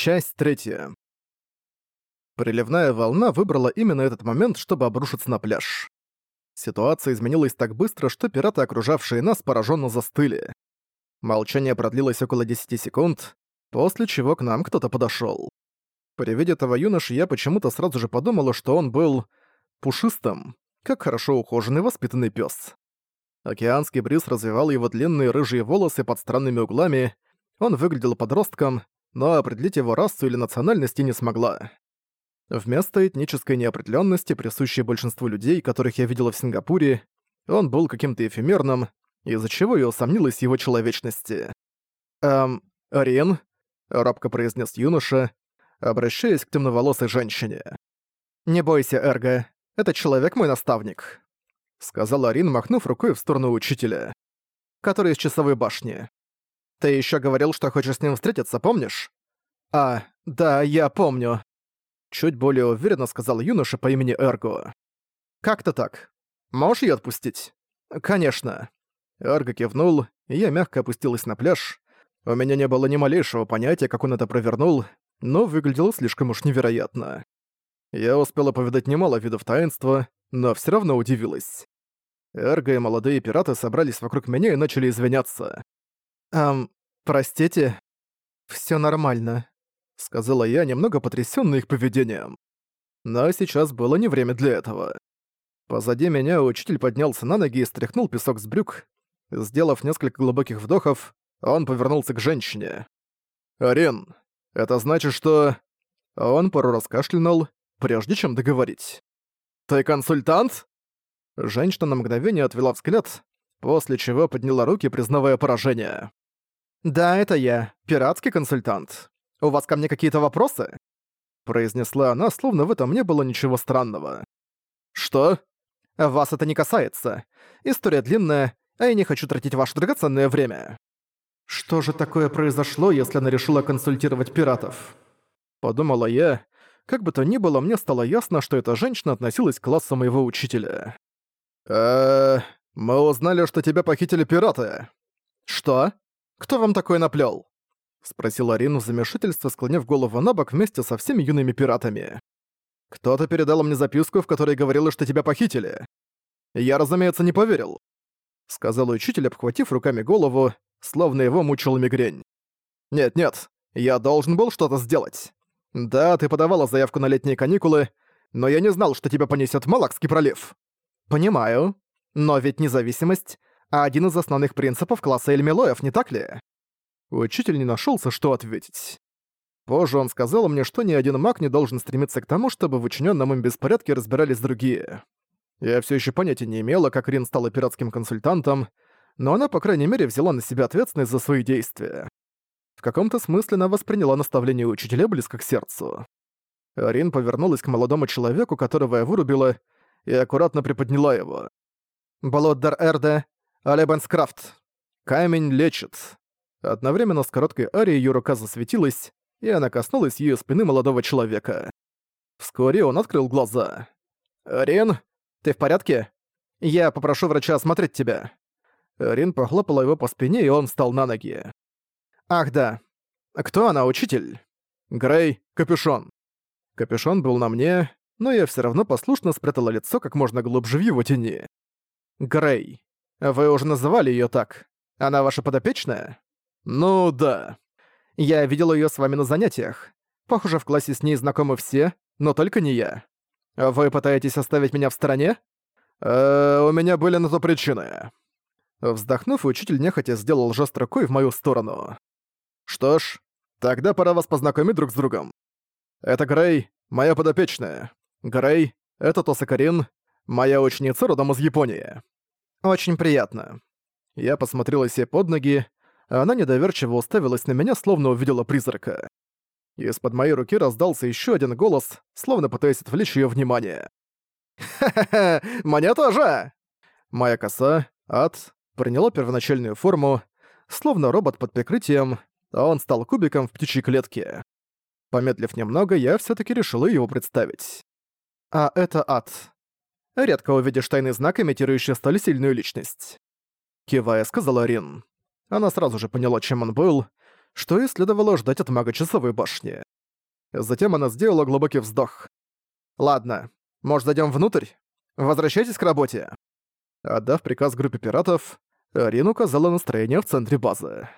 Часть третья. Приливная волна выбрала именно этот момент, чтобы обрушиться на пляж. Ситуация изменилась так быстро, что пираты, окружавшие нас, пораженно застыли. Молчание продлилось около 10 секунд, после чего к нам кто-то подошел. При виде этого юноши я почему-то сразу же подумала, что он был пушистым, как хорошо ухоженный воспитанный пес. Океанский бриз развивал его длинные рыжие волосы под странными углами, он выглядел подростком, но определить его расу или национальность не смогла. Вместо этнической неопределенности, присущей большинству людей, которых я видела в Сингапуре, он был каким-то эфемерным, из-за чего я усомнилась в его человечности. «Эм, Рин?» — робко произнес юноша, обращаясь к темноволосой женщине. «Не бойся, Эрго, этот человек мой наставник», — сказала Рин, махнув рукой в сторону учителя, который из часовой башни. «Ты еще говорил, что хочешь с ним встретиться, помнишь?» «А, да, я помню», — чуть более уверенно сказал юноша по имени Эрго. «Как-то так. Можешь её отпустить?» «Конечно». Эрго кивнул, и я мягко опустилась на пляж. У меня не было ни малейшего понятия, как он это провернул, но выглядело слишком уж невероятно. Я успела повидать немало видов таинства, но всё равно удивилась. Эрго и молодые пираты собрались вокруг меня и начали извиняться. «Эм, простите?» «Всё нормально», — сказала я, немного потрясённая их поведением. Но сейчас было не время для этого. Позади меня учитель поднялся на ноги и стряхнул песок с брюк. Сделав несколько глубоких вдохов, он повернулся к женщине. «Арен, это значит, что...» Он пару раз кашлянул, прежде чем договорить. «Ты консультант?» Женщина на мгновение отвела взгляд, после чего подняла руки, признавая поражение. «Да, это я, пиратский консультант. У вас ко мне какие-то вопросы?» Произнесла она, словно в этом не было ничего странного. «Что?» «Вас это не касается. История длинная, а я не хочу тратить ваше драгоценное время». «Что же такое произошло, если она решила консультировать пиратов?» Подумала я. Как бы то ни было, мне стало ясно, что эта женщина относилась к классу моего учителя. «Эээ... Мы узнали, что тебя похитили пираты». «Что? Кто вам такое наплел? Спросил Арин в замешательстве, склонив голову на бок вместе со всеми юными пиратами. «Кто-то передал мне записку, в которой говорилось, что тебя похитили. Я, разумеется, не поверил», — сказал учитель, обхватив руками голову, словно его мучил мигрень. «Нет-нет, я должен был что-то сделать. Да, ты подавала заявку на летние каникулы, но я не знал, что тебя понесет Малакский пролив». «Понимаю. Но ведь независимость — один из основных принципов класса Эльмилоев, не так ли?» Учитель не нашелся, что ответить. Позже он сказал мне, что ни один маг не должен стремиться к тому, чтобы в учиненном им беспорядке разбирались другие. Я все еще понятия не имела, как Рин стала пиратским консультантом, но она, по крайней мере, взяла на себя ответственность за свои действия. В каком-то смысле она восприняла наставление учителя близко к сердцу. Рин повернулась к молодому человеку, которого я вырубила, и аккуратно приподняла его. «Болотдар Эрде, Алебенскрафт. Камень лечит». Одновременно с короткой арией её рука засветилась, и она коснулась её спины молодого человека. Вскоре он открыл глаза. «Рин, ты в порядке? Я попрошу врача осмотреть тебя». Рин похлопала его по спине, и он встал на ноги. «Ах да. Кто она, учитель?» «Грей, капюшон». Капюшон был на мне, но я всё равно послушно спрятала лицо как можно глубже в его тени. «Грей. Вы уже называли её так. Она ваша подопечная?» «Ну да. Я видел её с вами на занятиях. Похоже, в классе с ней знакомы все, но только не я. Вы пытаетесь оставить меня в стороне? Э, у меня были на то причины». Вздохнув, учитель нехотя сделал жест рукой в мою сторону. «Что ж, тогда пора вас познакомить друг с другом. Это Грей, моя подопечная. Грей, это Тосакарин, моя ученица родом из Японии. Очень приятно». Я посмотрела себе под ноги, а она недоверчиво уставилась на меня, словно увидела призрака. Из-под моей руки раздался еще один голос, словно пытаясь отвлечь ее внимание. «Ха-ха-ха! Мне тоже!» Моя коса, ад, приняла первоначальную форму, словно робот под прикрытием, а он стал кубиком в птичьей клетке. Помедлив немного, я все таки решила его представить. А это ад. Редко увидишь тайный знак, имитирующий столь сильную личность. Кивая, сказала Рин. Она сразу же поняла, чем он был. что и следовало ждать от мага часовой башни. Затем она сделала глубокий вздох. «Ладно, может, зайдем внутрь? Возвращайтесь к работе». Отдав приказ группе пиратов, Рин указала настроение в центре базы.